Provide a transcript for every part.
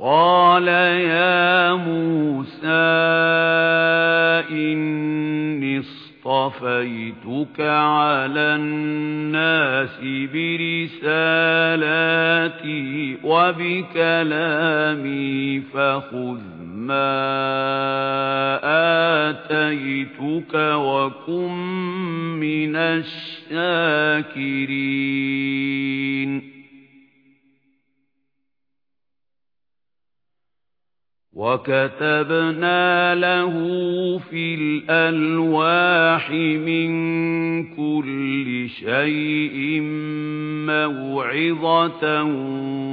قال يا موسى إني اصطفيتك على الناس برسالاتي وبكلامي فخذ ما آتيتك وكن من الشاكرين وَكَتَبْنَا لَهُ فِي الْأَلْوَاحِ مِنْ كُلِّ شَيْءٍ مَوْعِظَةً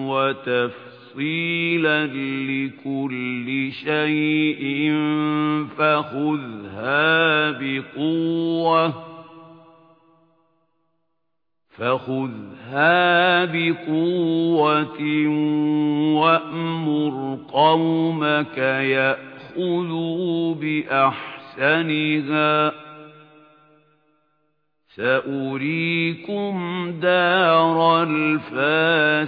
وَتَفْصِيلًا لِكُلِّ شَيْءٍ فَخُذْهَا بِقُوَّةٍ فَخُذْهَا بِقُوَّةٍ وَأْمُرْ قَوْمَكَ يَأْخُذُوا بِأَحْسَنِهَا سَأُرِيكُمْ دَارَ الْفَاسِقِينَ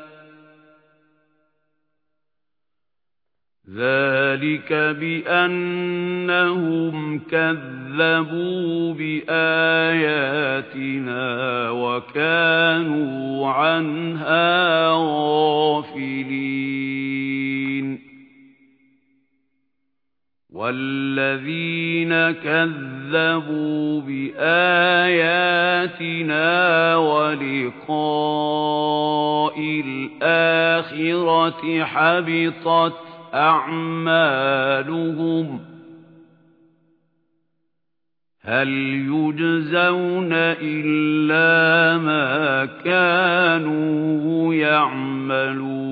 ذَلِكَ بِأَنَّهُمْ كَذَّبُوا بِآيَاتِنَا وَكَانُوا عَنْهَا غَافِلِينَ وَالَّذِينَ كَذَّبُوا بِآيَاتِنَا وَلِقَاءِ الْآخِرَةِ حَبِطَتْ أعمالهم هل يجزون إلا ما كانوا يعملون؟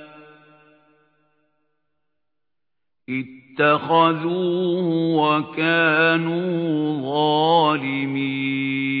اتَّخَذُوهُ وَكَانُوا ظَالِمِينَ.